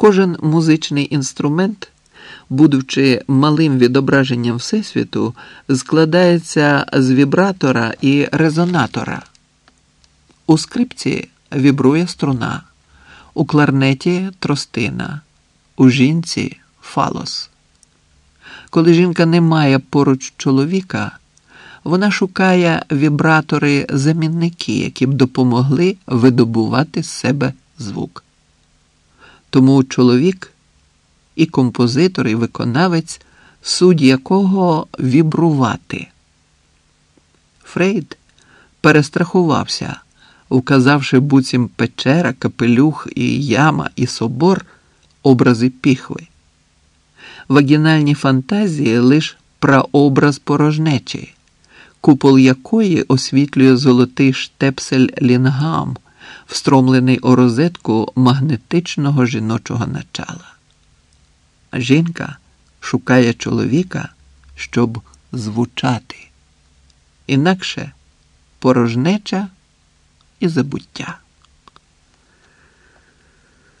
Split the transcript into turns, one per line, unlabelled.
Кожен музичний інструмент, будучи малим відображенням Всесвіту, складається з вібратора і резонатора. У скрипці вібрує струна, у кларнеті тростина, у жінці фалос. Коли жінка не має поруч чоловіка, вона шукає вібратори-замінники, які б допомогли видобувати з себе звук. Тому чоловік і композитор, і виконавець, суть якого вібрувати. Фрейд перестрахувався, указавши буцім печера, капелюх і яма, і собор образи піхви. Вагінальні фантазії лиш прообраз порожнечі, купол якої освітлює золотий штепсель лінгам, встромлений у розетку магнетичного жіночого начала. Жінка шукає чоловіка, щоб звучати, інакше порожнеча і забуття.